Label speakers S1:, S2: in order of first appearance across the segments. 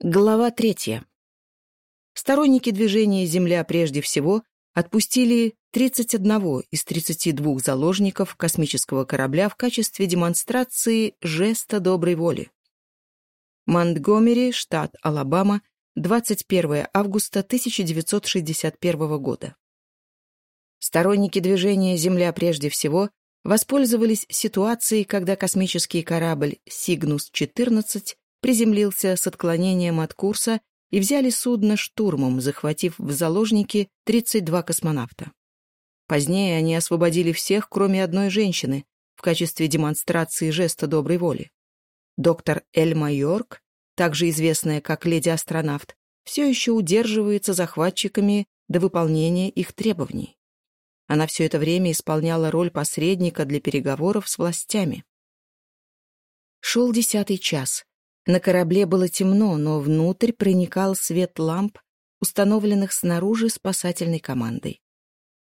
S1: Глава третья. Сторонники движения «Земля прежде всего» отпустили 31 из 32 заложников космического корабля в качестве демонстрации жеста доброй воли. Монтгомери, штат Алабама, 21 августа 1961 года. Сторонники движения «Земля прежде всего» воспользовались ситуацией, когда космический корабль «Сигнус-14» приземлился с отклонением от курса и взяли судно штурмом, захватив в заложники 32 космонавта. Позднее они освободили всех, кроме одной женщины, в качестве демонстрации жеста доброй воли. Доктор Эльма Йорк, также известная как леди-астронавт, все еще удерживается захватчиками до выполнения их требований. Она все это время исполняла роль посредника для переговоров с властями. Шел десятый час. На корабле было темно, но внутрь проникал свет ламп, установленных снаружи спасательной командой.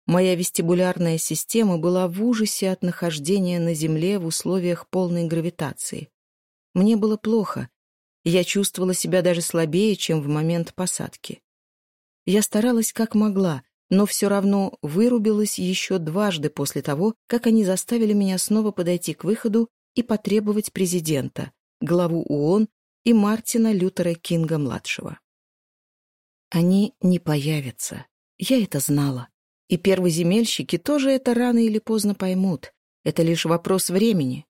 S1: Моя вестибулярная система была в ужасе от нахождения на Земле в условиях полной гравитации. Мне было плохо. Я чувствовала себя даже слабее, чем в момент посадки. Я старалась как могла, но все равно вырубилась еще дважды после того, как они заставили меня снова подойти к выходу и потребовать президента, главу ООН и Мартина Лютера Кинга младшего Они не появятся. Я это знала. И первоземельщики тоже это рано или поздно поймут. Это лишь вопрос времени.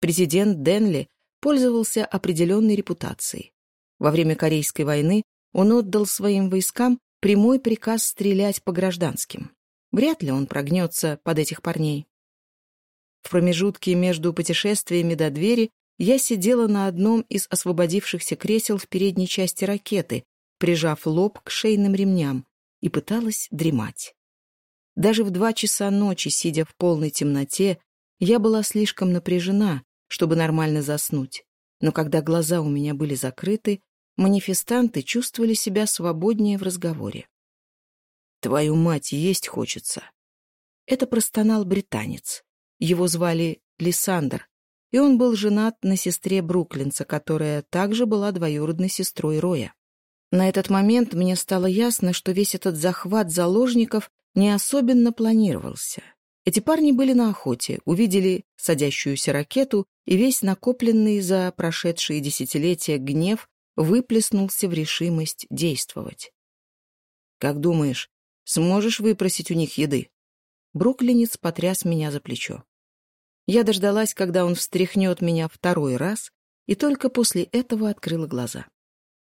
S1: Президент Денли пользовался определенной репутацией. Во время Корейской войны он отдал своим войскам прямой приказ стрелять по гражданским. Вряд ли он прогнется под этих парней. В промежутке между путешествиями до двери я сидела на одном из освободившихся кресел в передней части ракеты, прижав лоб к шейным ремням, и пыталась дремать. Даже в два часа ночи, сидя в полной темноте, я была слишком напряжена, чтобы нормально заснуть. Но когда глаза у меня были закрыты, манифестанты чувствовали себя свободнее в разговоре. «Твою мать, есть хочется!» Это простонал британец. Его звали Лиссандр, и он был женат на сестре Бруклинца, которая также была двоюродной сестрой Роя. На этот момент мне стало ясно, что весь этот захват заложников не особенно планировался. Эти парни были на охоте, увидели садящуюся ракету, и весь накопленный за прошедшие десятилетия гнев выплеснулся в решимость действовать. «Как думаешь, сможешь выпросить у них еды?» Бруклинец потряс меня за плечо. Я дождалась, когда он встряхнет меня второй раз, и только после этого открыла глаза.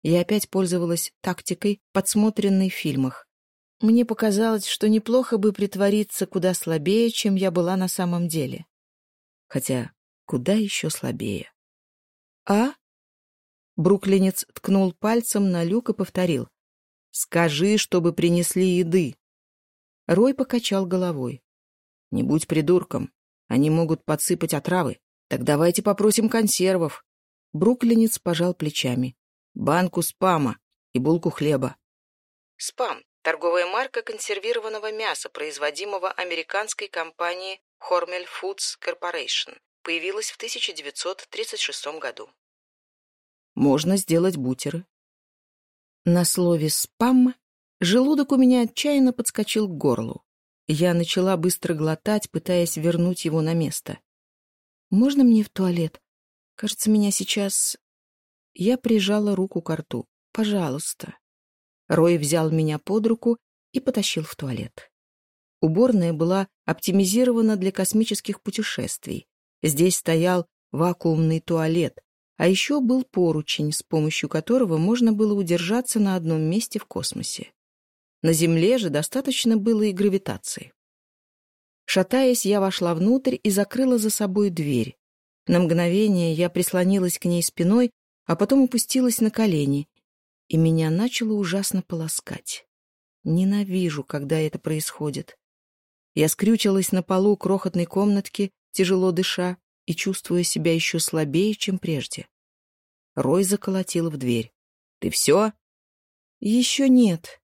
S1: Я опять пользовалась тактикой, подсмотренной в фильмах. Мне показалось, что неплохо бы притвориться куда слабее, чем я была на самом деле. Хотя куда еще слабее. «А?» Бруклинец ткнул пальцем на люк и повторил. «Скажи, чтобы принесли еды». Рой покачал головой. «Не будь придурком. Они могут подсыпать отравы. Так давайте попросим консервов. Бруклинец пожал плечами. Банку спама и булку хлеба. Спам – торговая марка консервированного мяса, производимого американской компанией Hormel Foods Corporation. Появилась в 1936 году. Можно сделать бутеры. На слове «спам» желудок у меня отчаянно подскочил к горлу. Я начала быстро глотать, пытаясь вернуть его на место. «Можно мне в туалет? Кажется, меня сейчас...» Я прижала руку к рту. «Пожалуйста». Рой взял меня под руку и потащил в туалет. Уборная была оптимизирована для космических путешествий. Здесь стоял вакуумный туалет, а еще был поручень, с помощью которого можно было удержаться на одном месте в космосе. На земле же достаточно было и гравитации. Шатаясь, я вошла внутрь и закрыла за собой дверь. На мгновение я прислонилась к ней спиной, а потом упустилась на колени, и меня начало ужасно полоскать. Ненавижу, когда это происходит. Я скрючилась на полу крохотной комнатки, тяжело дыша и чувствуя себя еще слабее, чем прежде. Рой заколотил в дверь. «Ты все?» «Еще нет»,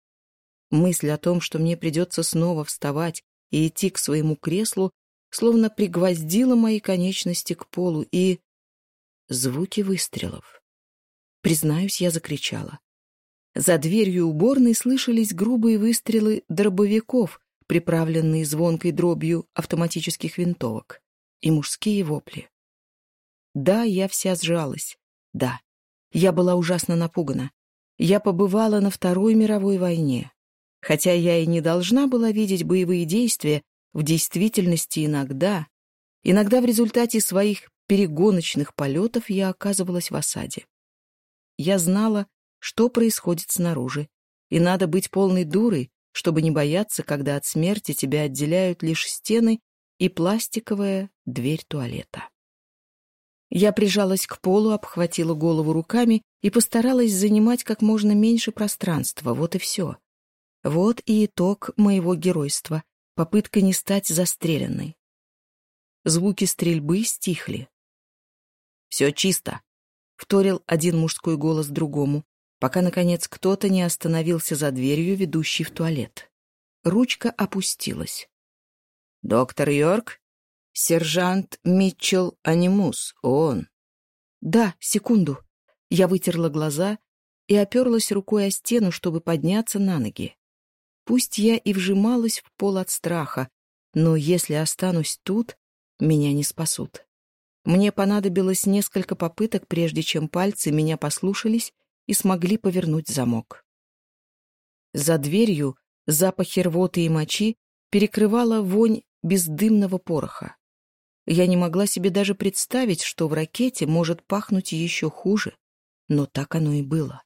S1: Мысль о том, что мне придется снова вставать и идти к своему креслу, словно пригвоздила мои конечности к полу и... Звуки выстрелов. Признаюсь, я закричала. За дверью уборной слышались грубые выстрелы дробовиков, приправленные звонкой дробью автоматических винтовок, и мужские вопли. Да, я вся сжалась. Да, я была ужасно напугана. Я побывала на Второй мировой войне. Хотя я и не должна была видеть боевые действия, в действительности иногда, иногда в результате своих перегоночных полетов я оказывалась в осаде. Я знала, что происходит снаружи, и надо быть полной дурой, чтобы не бояться, когда от смерти тебя отделяют лишь стены и пластиковая дверь туалета. Я прижалась к полу, обхватила голову руками и постаралась занимать как можно меньше пространства, вот и все. Вот и итог моего геройства. Попытка не стать застреленной. Звуки стрельбы стихли. «Все чисто», — вторил один мужской голос другому, пока, наконец, кто-то не остановился за дверью, ведущей в туалет. Ручка опустилась. «Доктор Йорк?» «Сержант Митчелл Анимус, он». «Да, секунду». Я вытерла глаза и оперлась рукой о стену, чтобы подняться на ноги. Пусть я и вжималась в пол от страха, но если останусь тут, меня не спасут. Мне понадобилось несколько попыток, прежде чем пальцы меня послушались и смогли повернуть замок. За дверью запахи рвоты и мочи перекрывала вонь бездымного пороха. Я не могла себе даже представить, что в ракете может пахнуть еще хуже, но так оно и было.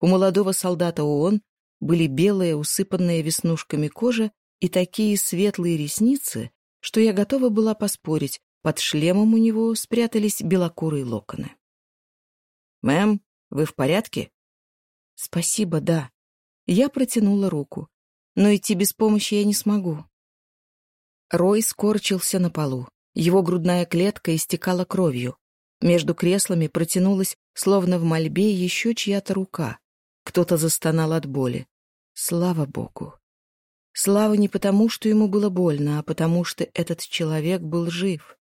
S1: У молодого солдата ООН были белая, усыпанная веснушками кожа и такие светлые ресницы, что я готова была поспорить, под шлемом у него спрятались белокурые локоны. «Мэм, вы в порядке?» «Спасибо, да». Я протянула руку, но идти без помощи я не смогу. Рой скорчился на полу. Его грудная клетка истекала кровью. Между креслами протянулась, словно в мольбе, еще чья-то рука. Кто-то застонал от боли. Слава Богу! Слава не потому, что ему было больно, а потому, что этот человек был жив.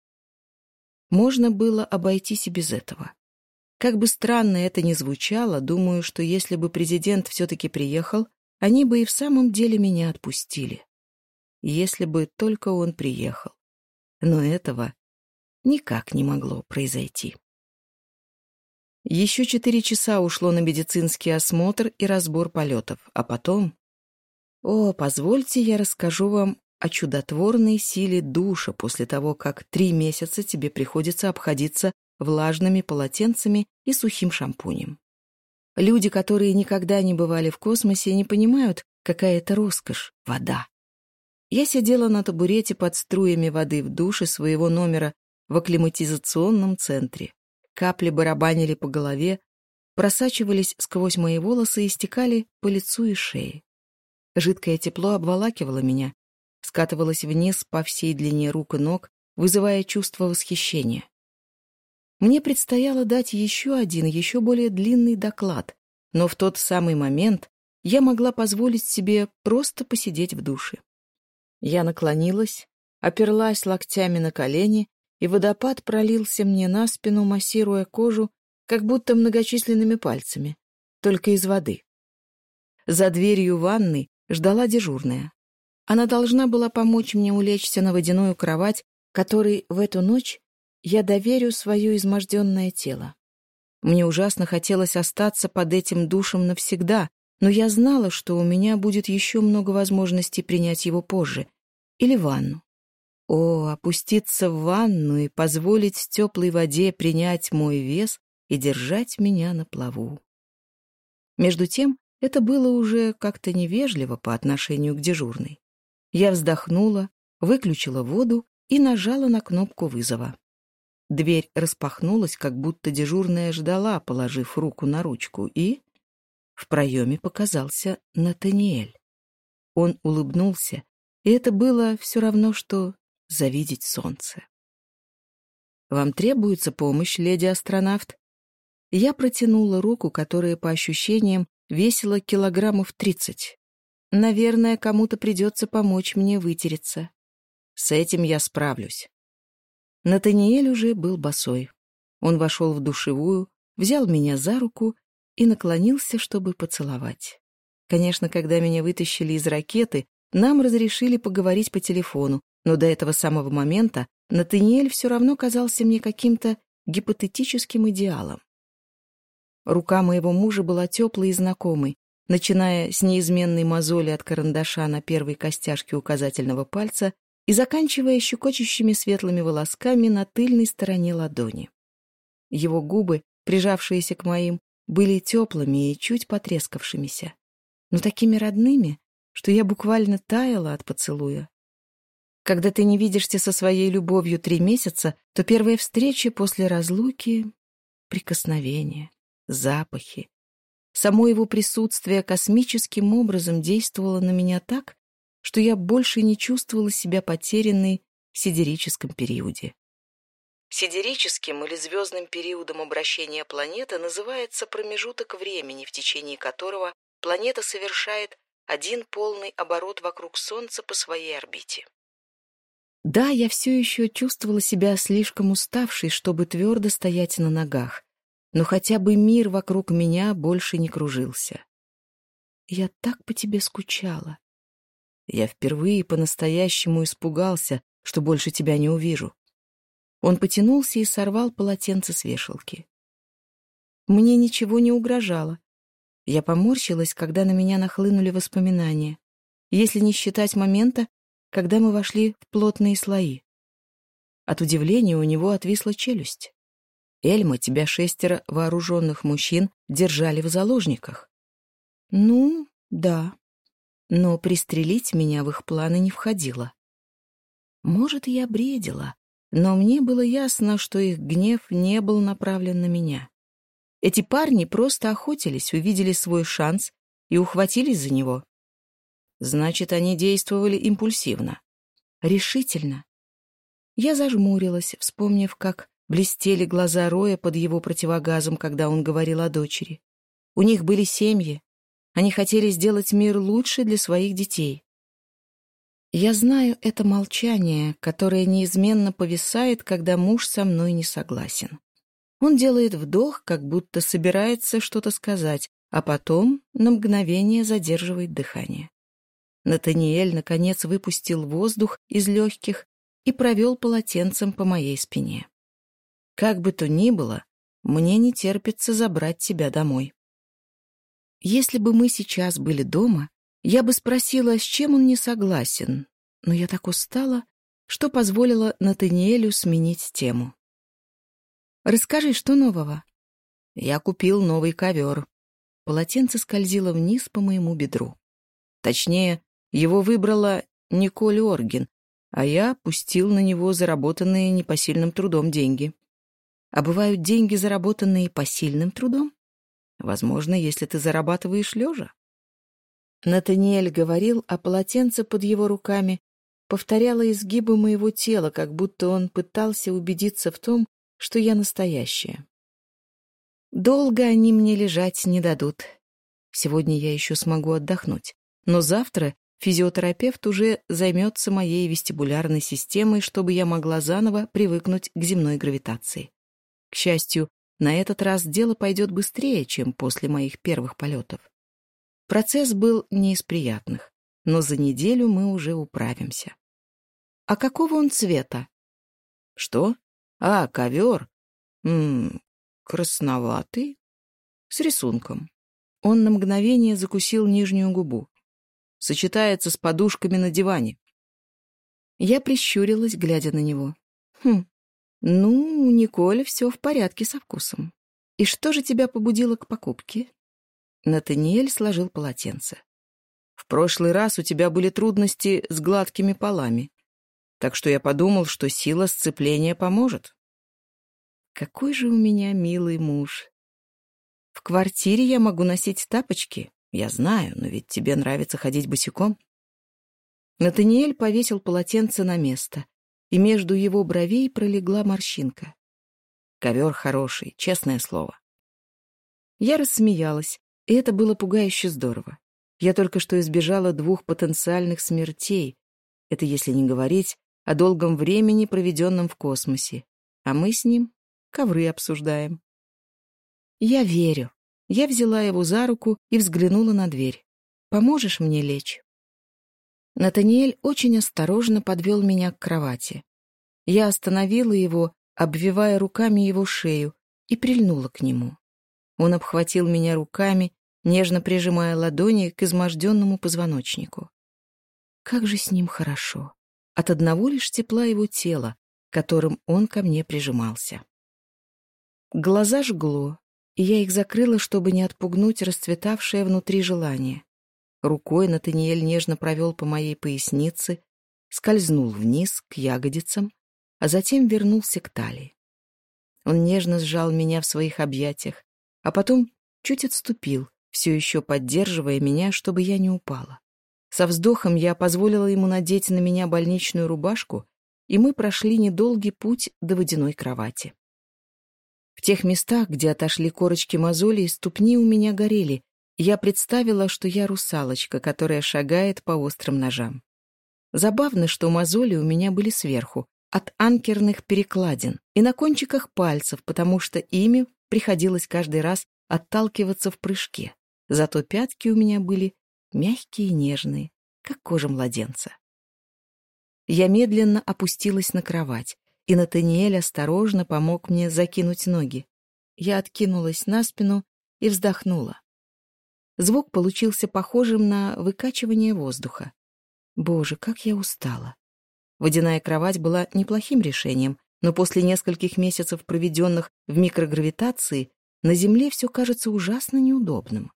S1: Можно было обойтись и без этого. Как бы странно это ни звучало, думаю, что если бы президент все-таки приехал, они бы и в самом деле меня отпустили. Если бы только он приехал. Но этого никак не могло произойти. Еще четыре часа ушло на медицинский осмотр и разбор полетов, а потом... О, позвольте, я расскажу вам о чудотворной силе душа после того, как три месяца тебе приходится обходиться влажными полотенцами и сухим шампунем. Люди, которые никогда не бывали в космосе, не понимают, какая это роскошь — вода. Я сидела на табурете под струями воды в душе своего номера в акклиматизационном центре. Капли барабанили по голове, просачивались сквозь мои волосы и стекали по лицу и шее. Жидкое тепло обволакивало меня, скатывалось вниз по всей длине рук и ног, вызывая чувство восхищения. Мне предстояло дать еще один, еще более длинный доклад, но в тот самый момент я могла позволить себе просто посидеть в душе. Я наклонилась, оперлась локтями на колени и водопад пролился мне на спину, массируя кожу, как будто многочисленными пальцами, только из воды. За дверью ванны ждала дежурная. Она должна была помочь мне улечься на водяную кровать, которой в эту ночь я доверю свое изможденное тело. Мне ужасно хотелось остаться под этим душем навсегда, но я знала, что у меня будет еще много возможностей принять его позже. Или ванну. О, опуститься в ванну и позволить теплой воде принять мой вес и держать меня на плаву. Между тем, это было уже как-то невежливо по отношению к дежурной. Я вздохнула, выключила воду и нажала на кнопку вызова. Дверь распахнулась, как будто дежурная ждала, положив руку на ручку, и... В проеме показался Натаниэль. Он улыбнулся, и это было все равно, что завидеть солнце. «Вам требуется помощь, леди астронавт?» Я протянула руку, которая, по ощущениям, весила килограммов тридцать. «Наверное, кому-то придется помочь мне вытереться. С этим я справлюсь». Натаниэль уже был босой. Он вошел в душевую, взял меня за руку и наклонился, чтобы поцеловать. Конечно, когда меня вытащили из ракеты, нам разрешили поговорить по телефону, но до этого самого момента Натаниэль все равно казался мне каким-то гипотетическим идеалом. Рука моего мужа была теплой и знакомой, начиная с неизменной мозоли от карандаша на первой костяшке указательного пальца и заканчивая щекочущими светлыми волосками на тыльной стороне ладони. Его губы, прижавшиеся к моим, были теплыми и чуть потрескавшимися, но такими родными, что я буквально таяла от поцелуя, когда ты не видишься со своей любовью три месяца, то первые встречи после разлуки — прикосновения, запахи. Само его присутствие космическим образом действовало на меня так, что я больше не чувствовала себя потерянной в сидерическом периоде. Сидерическим или звездным периодом обращения планеты называется промежуток времени, в течение которого планета совершает один полный оборот вокруг Солнца по своей орбите. Да, я все еще чувствовала себя слишком уставшей, чтобы твердо стоять на ногах, но хотя бы мир вокруг меня больше не кружился. «Я так по тебе скучала». Я впервые по-настоящему испугался, что больше тебя не увижу. Он потянулся и сорвал полотенце с вешалки. Мне ничего не угрожало. Я поморщилась, когда на меня нахлынули воспоминания. Если не считать момента, когда мы вошли в плотные слои. От удивления у него отвисла челюсть. Эльма, тебя шестеро вооруженных мужчин держали в заложниках. Ну, да. Но пристрелить меня в их планы не входило. Может, я бредила, но мне было ясно, что их гнев не был направлен на меня. Эти парни просто охотились, увидели свой шанс и ухватились за него. Значит, они действовали импульсивно. Решительно. Я зажмурилась, вспомнив, как блестели глаза Роя под его противогазом, когда он говорил о дочери. У них были семьи. Они хотели сделать мир лучше для своих детей. Я знаю это молчание, которое неизменно повисает, когда муж со мной не согласен. Он делает вдох, как будто собирается что-то сказать, а потом на мгновение задерживает дыхание. Натаниэль, наконец, выпустил воздух из легких и провел полотенцем по моей спине. Как бы то ни было, мне не терпится забрать тебя домой. Если бы мы сейчас были дома, я бы спросила, с чем он не согласен, но я так устала, что позволила Натаниэлю сменить тему. Расскажи, что нового?» Я купил новый ковер. Полотенце скользило вниз по моему бедру. Точнее, Его выбрала Николь Оргин, а я пустил на него заработанные непосильным трудом деньги. А бывают деньги, заработанные посильным трудом? Возможно, если ты зарабатываешь лежа. Натаниэль говорил, а полотенце под его руками повторяло изгибы моего тела, как будто он пытался убедиться в том, что я настоящая. Долго они мне лежать не дадут. Сегодня я еще смогу отдохнуть, но завтра Физиотерапевт уже займется моей вестибулярной системой, чтобы я могла заново привыкнуть к земной гравитации. К счастью, на этот раз дело пойдет быстрее, чем после моих первых полетов. Процесс был не из приятных, но за неделю мы уже управимся. А какого он цвета? Что? А, ковер. Ммм, красноватый. С рисунком. Он на мгновение закусил нижнюю губу сочетается с подушками на диване. Я прищурилась, глядя на него. Хм, ну, Николь, все в порядке со вкусом. И что же тебя побудило к покупке? Натаниэль сложил полотенце. В прошлый раз у тебя были трудности с гладкими полами, так что я подумал, что сила сцепления поможет. Какой же у меня милый муж. В квартире я могу носить тапочки, я знаю, но ведь тебе нравится ходить босиком. Натаниэль повесил полотенце на место, и между его бровей пролегла морщинка. Ковер хороший, честное слово. Я рассмеялась, и это было пугающе здорово. Я только что избежала двух потенциальных смертей. Это если не говорить о долгом времени, проведенном в космосе. А мы с ним ковры обсуждаем. Я верю. Я взяла его за руку и взглянула на дверь. «Поможешь мне лечь?» Натаниэль очень осторожно подвел меня к кровати. Я остановила его, обвивая руками его шею, и прильнула к нему. Он обхватил меня руками, нежно прижимая ладони к изможденному позвоночнику. Как же с ним хорошо! От одного лишь тепла его тела, которым он ко мне прижимался. Глаза жгло, и я их закрыла, чтобы не отпугнуть расцветавшее внутри желание. Рукой Натаниэль нежно провел по моей пояснице, скользнул вниз к ягодицам, а затем вернулся к талии. Он нежно сжал меня в своих объятиях, а потом чуть отступил, все еще поддерживая меня, чтобы я не упала. Со вздохом я позволила ему надеть на меня больничную рубашку, и мы прошли недолгий путь до водяной кровати. В тех местах, где отошли корочки мозолей, ступни у меня горели. Я представила, что я русалочка, которая шагает по острым ножам. Забавно, что мозоли у меня были сверху, от анкерных перекладин и на кончиках пальцев, потому что ими приходилось каждый раз отталкиваться в прыжке. Зато пятки у меня были мягкие и нежные, как кожа младенца. Я медленно опустилась на кровать и Натаниэль осторожно помог мне закинуть ноги. Я откинулась на спину и вздохнула. Звук получился похожим на выкачивание воздуха. Боже, как я устала. Водяная кровать была неплохим решением, но после нескольких месяцев, проведенных в микрогравитации, на Земле все кажется ужасно неудобным.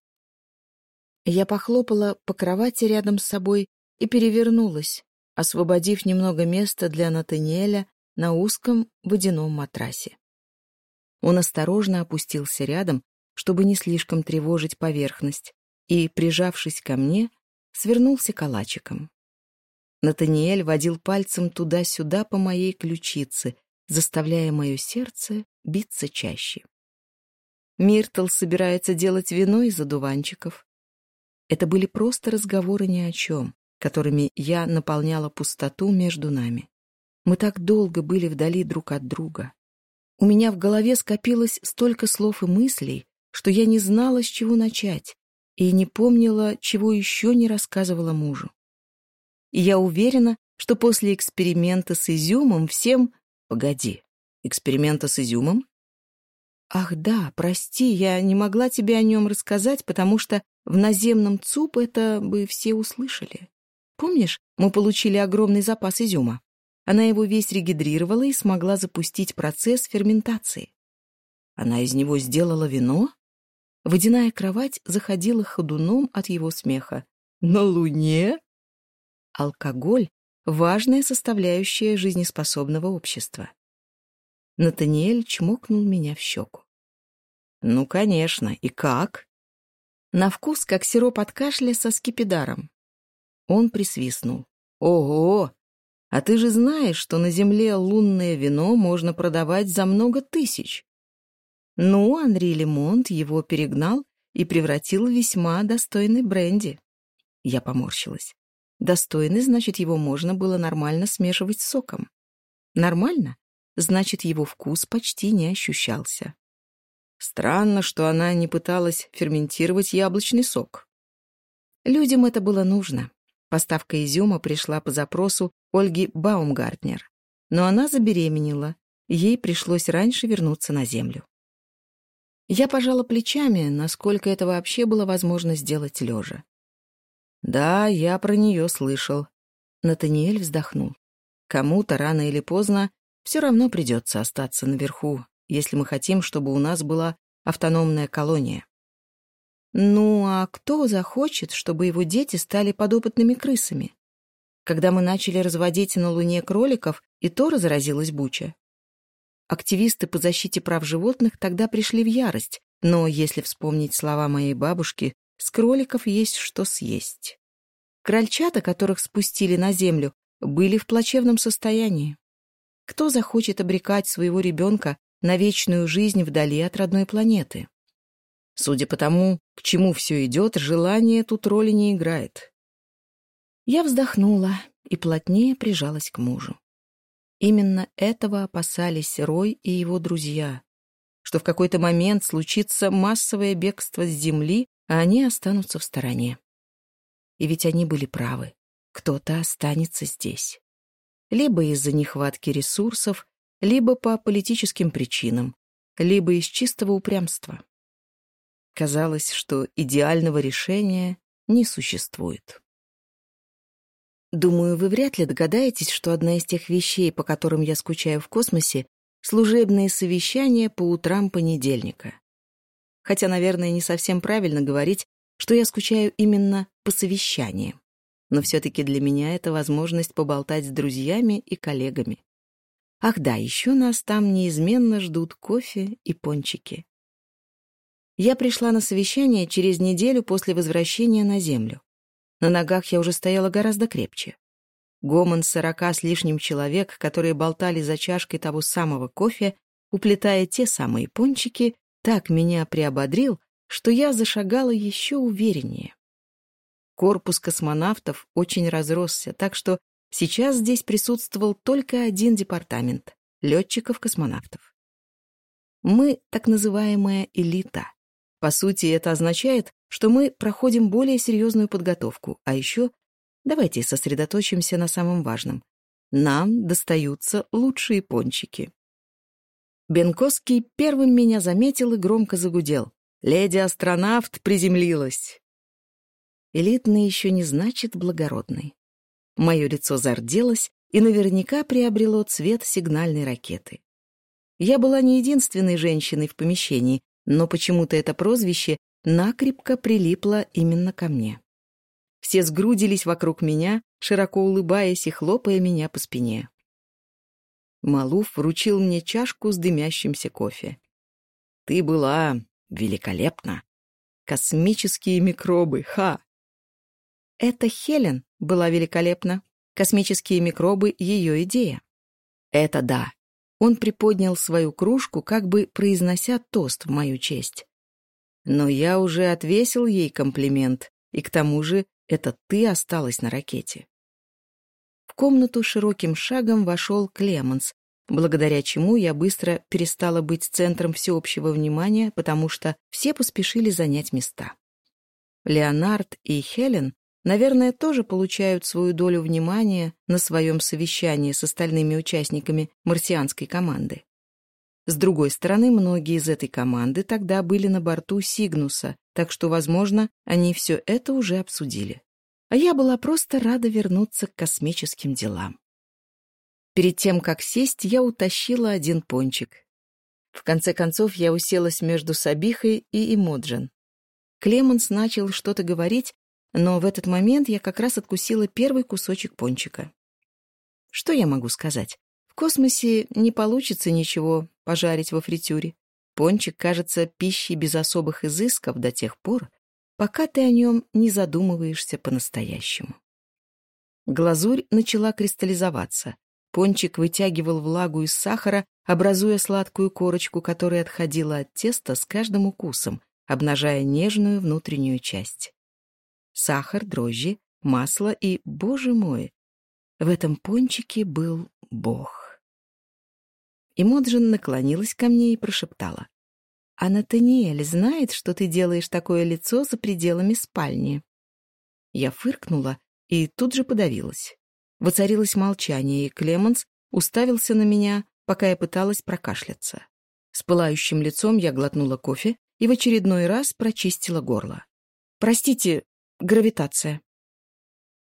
S1: Я похлопала по кровати рядом с собой и перевернулась, освободив немного места для Натаниэля, на узком водяном матрасе. Он осторожно опустился рядом, чтобы не слишком тревожить поверхность, и, прижавшись ко мне, свернулся калачиком. Натаниэль водил пальцем туда-сюда по моей ключице, заставляя мое сердце биться чаще. Миртл собирается делать вино из одуванчиков. Это были просто разговоры ни о чем, которыми я наполняла пустоту между нами. Мы так долго были вдали друг от друга. У меня в голове скопилось столько слов и мыслей, что я не знала, с чего начать, и не помнила, чего еще не рассказывала мужу. И я уверена, что после эксперимента с изюмом всем... Погоди, эксперимента с изюмом? Ах да, прости, я не могла тебе о нем рассказать, потому что в наземном ЦУП это бы Она его весь регидрировала и смогла запустить процесс ферментации. Она из него сделала вино? Водяная кровать заходила ходуном от его смеха. На Луне? Алкоголь — важная составляющая жизнеспособного общества. Натаниэль чмокнул меня в щеку. «Ну, конечно. И как?» «На вкус, как сироп от кашля со скипидаром». Он присвистнул. «Ого! А ты же знаешь, что на Земле лунное вино можно продавать за много тысяч. Ну, Анри Лемонт его перегнал и превратил в весьма достойный бренди. Я поморщилась. Достойный, значит, его можно было нормально смешивать с соком. Нормально? Значит, его вкус почти не ощущался. Странно, что она не пыталась ферментировать яблочный сок. Людям это было нужно. Поставка изюма пришла по запросу Ольги Баумгартнер. Но она забеременела. Ей пришлось раньше вернуться на землю. Я пожала плечами, насколько это вообще было возможно сделать лежа. «Да, я про нее слышал». Натаниэль вздохнул. «Кому-то рано или поздно все равно придется остаться наверху, если мы хотим, чтобы у нас была автономная колония. Ну, а кто захочет, чтобы его дети стали подопытными крысами? Когда мы начали разводить на Луне кроликов, и то разразилась буча. Активисты по защите прав животных тогда пришли в ярость, но если вспомнить слова моей бабушки, с кроликов есть что съесть. Крольчата, которых спустили на землю, были в плачевном состоянии. Кто захочет обрекать своего ребенка на вечную жизнь вдали от родной планеты. Судя по тому, к чему все идет, желание тут роли не играет. Я вздохнула и плотнее прижалась к мужу. Именно этого опасались Рой и его друзья, что в какой-то момент случится массовое бегство с земли, а они останутся в стороне. И ведь они были правы. Кто-то останется здесь. Либо из-за нехватки ресурсов, либо по политическим причинам, либо из чистого упрямства. Казалось, что идеального решения не существует. Думаю, вы вряд ли догадаетесь, что одна из тех вещей, по которым я скучаю в космосе, служебные совещания по утрам понедельника. Хотя, наверное, не совсем правильно говорить, что я скучаю именно по совещаниям. Но все-таки для меня это возможность поболтать с друзьями и коллегами. Ах да, еще нас там неизменно ждут кофе и пончики. Я пришла на совещание через неделю после возвращения на землю. На ногах я уже стояла гораздо крепче. Гомон сорока с лишним человек, которые болтали за чашкой того самого кофе, уплетая те самые пончики, так меня приободрил, что я зашагала еще увереннее. Корпус космонавтов очень разросся, так что сейчас здесь присутствовал только один департамент — летчиков-космонавтов. Мы так называемая элита. По сути, это означает, что мы проходим более серьезную подготовку, а еще давайте сосредоточимся на самом важном. Нам достаются лучшие пончики. Бенковский первым меня заметил и громко загудел. «Леди-астронавт приземлилась!» Элитный еще не значит благородный. Мое лицо зарделось и наверняка приобрело цвет сигнальной ракеты. Я была не единственной женщиной в помещении, но почему-то это прозвище накрепко прилипло именно ко мне. Все сгрудились вокруг меня, широко улыбаясь и хлопая меня по спине. Малуф вручил мне чашку с дымящимся кофе. «Ты была великолепна! Космические микробы, ха!» Это Хелен была великолепна. Космические микробы — ее идея. Это да, он приподнял свою кружку, как бы произнося тост в мою честь. Но я уже отвесил ей комплимент, и к тому же это ты осталась на ракете. В комнату широким шагом вошел Клеменс, благодаря чему я быстро перестала быть центром всеобщего внимания, потому что все поспешили занять места. Леонард и Хелен наверное, тоже получают свою долю внимания на своем совещании с остальными участниками марсианской команды. С другой стороны, многие из этой команды тогда были на борту Сигнуса, так что, возможно, они все это уже обсудили. А я была просто рада вернуться к космическим делам. Перед тем, как сесть, я утащила один пончик. В конце концов, я уселась между Сабихой и Эмоджин. Клеменс начал что-то говорить, но в этот момент я как раз откусила первый кусочек пончика. Что я могу сказать? В космосе не получится ничего пожарить во фритюре. Пончик кажется пищей без особых изысков до тех пор, пока ты о нем не задумываешься по-настоящему. Глазурь начала кристаллизоваться. Пончик вытягивал влагу из сахара, образуя сладкую корочку, которая отходила от теста с каждым укусом, обнажая нежную внутреннюю часть сахар, дрожжи, масло и, боже мой, в этом пончике был Бог. Имоджин наклонилась ко мне и прошептала. «А Натаниэль знает, что ты делаешь такое лицо за пределами спальни?» Я фыркнула и тут же подавилась. Воцарилось молчание, и Клеменс уставился на меня, пока я пыталась прокашляться. С пылающим лицом я глотнула кофе и в очередной раз прочистила горло. «Простите, Гравитация.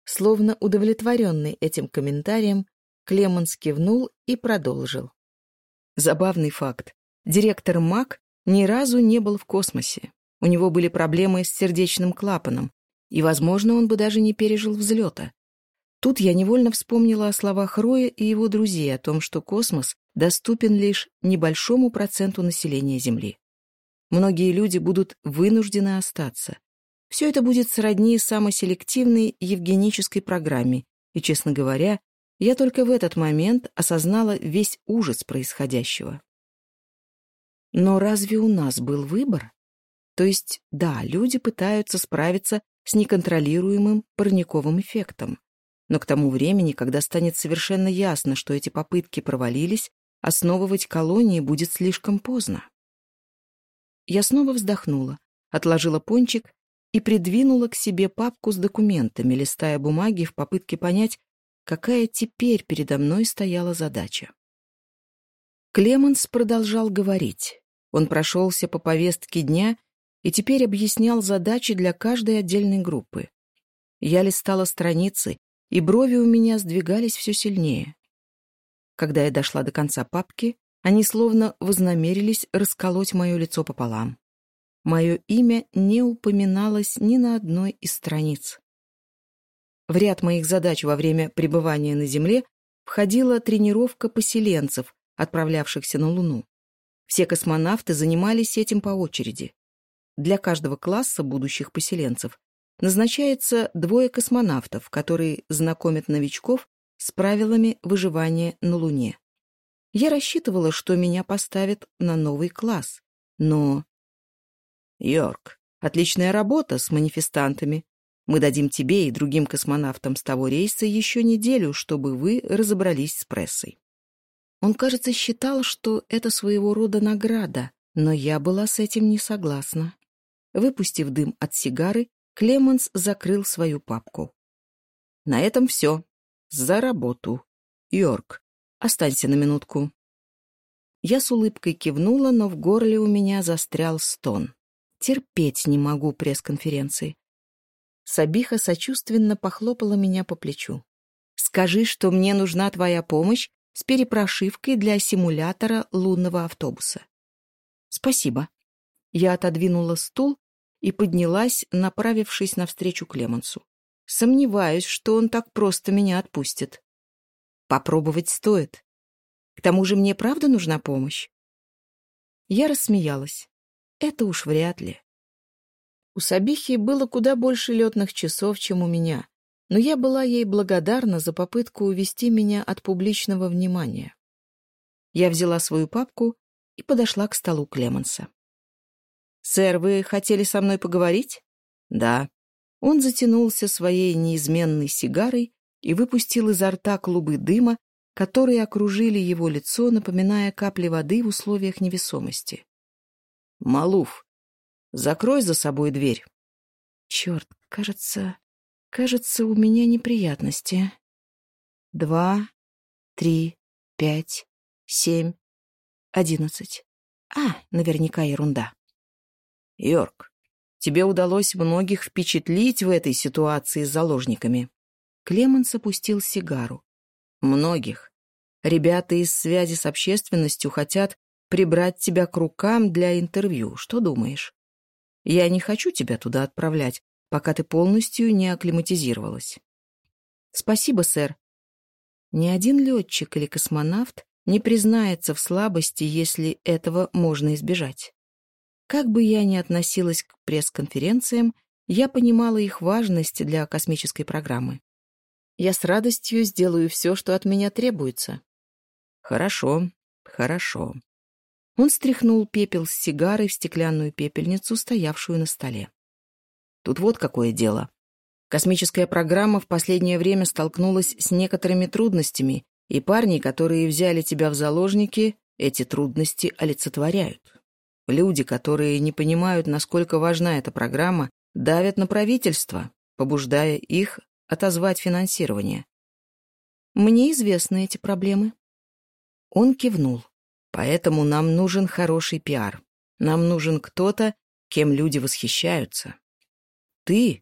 S1: Словно удовлетворенный этим комментарием, Клеманс кивнул и продолжил. Забавный факт. Директор МАК ни разу не был в космосе. У него были проблемы с сердечным клапаном, и, возможно, он бы даже не пережил взлета. Тут я невольно вспомнила о словах Роя и его друзей о том, что космос доступен лишь небольшому проценту населения Земли. Многие люди будут вынуждены остаться, Все это будет сродни самоселективной евгенической программе, и, честно говоря, я только в этот момент осознала весь ужас происходящего. Но разве у нас был выбор? То есть, да, люди пытаются справиться с неконтролируемым парниковым эффектом. Но к тому времени, когда станет совершенно ясно, что эти попытки провалились, основывать колонии будет слишком поздно. Я снова вздохнула, отложила пончик и придвинула к себе папку с документами, листая бумаги в попытке понять, какая теперь передо мной стояла задача. Клеменс продолжал говорить. Он прошелся по повестке дня и теперь объяснял задачи для каждой отдельной группы. Я листала страницы, и брови у меня сдвигались все сильнее. Когда я дошла до конца папки, они словно вознамерились расколоть мое лицо пополам мое имя не упоминалось ни на одной из страниц. В ряд моих задач во время пребывания на Земле входила тренировка поселенцев, отправлявшихся на Луну. Все космонавты занимались этим по очереди. Для каждого класса будущих поселенцев назначается двое космонавтов, которые знакомят новичков с правилами выживания на Луне. Я рассчитывала, что меня поставят на новый класс, но Йорк, отличная работа с манифестантами. Мы дадим тебе и другим космонавтам с того рейса еще неделю, чтобы вы разобрались с прессой. Он, кажется, считал, что это своего рода награда, но я была с этим не согласна. Выпустив дым от сигары, Клеменс закрыл свою папку. На этом все. За работу. Йорк, останься на минутку. Я с улыбкой кивнула, но в горле у меня застрял стон. Терпеть не могу пресс-конференции. Сабиха сочувственно похлопала меня по плечу. «Скажи, что мне нужна твоя помощь с перепрошивкой для симулятора лунного автобуса». «Спасибо». Я отодвинула стул и поднялась, направившись навстречу Клемансу. Сомневаюсь, что он так просто меня отпустит. Попробовать стоит. К тому же мне правда нужна помощь. Я рассмеялась. Это уж вряд ли. У Сабихи было куда больше летных часов, чем у меня, но я была ей благодарна за попытку увести меня от публичного внимания. Я взяла свою папку и подошла к столу Клеменса. «Сэр, вы хотели со мной поговорить?» «Да». Он затянулся своей неизменной сигарой и выпустил изо рта клубы дыма, которые окружили его лицо, напоминая капли воды в условиях невесомости. «Малуф, закрой за собой дверь». «Черт, кажется... кажется, у меня неприятности». «Два, три, пять, семь, одиннадцать. А, наверняка ерунда». «Йорк, тебе удалось многих впечатлить в этой ситуации с заложниками». Клеменс опустил сигару. «Многих. Ребята из связи с общественностью хотят, прибрать тебя к рукам для интервью. Что думаешь? Я не хочу тебя туда отправлять, пока ты полностью не акклиматизировалась. Спасибо, сэр. Ни один летчик или космонавт не признается в слабости, если этого можно избежать. Как бы я ни относилась к пресс-конференциям, я понимала их важность для космической программы. Я с радостью сделаю все, что от меня требуется. Хорошо, хорошо. Он стряхнул пепел с сигары в стеклянную пепельницу, стоявшую на столе. Тут вот какое дело. Космическая программа в последнее время столкнулась с некоторыми трудностями, и парни, которые взяли тебя в заложники, эти трудности олицетворяют. Люди, которые не понимают, насколько важна эта программа, давят на правительство, побуждая их отозвать финансирование. Мне известны эти проблемы. Он кивнул. Поэтому нам нужен хороший пиар. Нам нужен кто-то, кем люди восхищаются. Ты,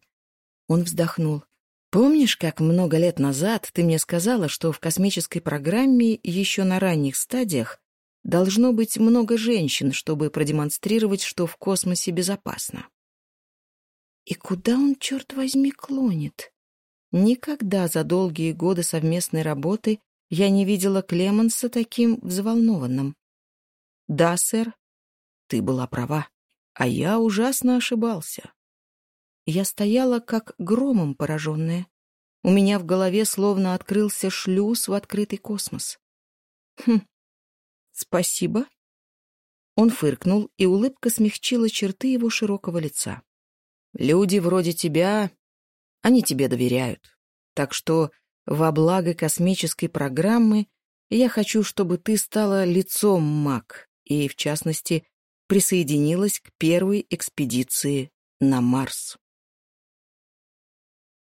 S1: он вздохнул. Помнишь, как много лет назад ты мне сказала, что в космической программе еще на ранних стадиях должно быть много женщин, чтобы продемонстрировать, что в космосе безопасно? И куда он, черт возьми, клонит? Никогда за долгие годы совместной работы я не видела Клеменса таким взволнованным. «Да, сэр, ты была права, а я ужасно ошибался». Я стояла как громом пораженная. У меня в голове словно открылся шлюз в открытый космос. «Хм, спасибо». Он фыркнул, и улыбка смягчила черты его широкого лица. «Люди вроде тебя, они тебе доверяют. Так что во благо космической программы, я хочу, чтобы ты стала лицом МАК и, в частности, присоединилась к первой экспедиции на Марс.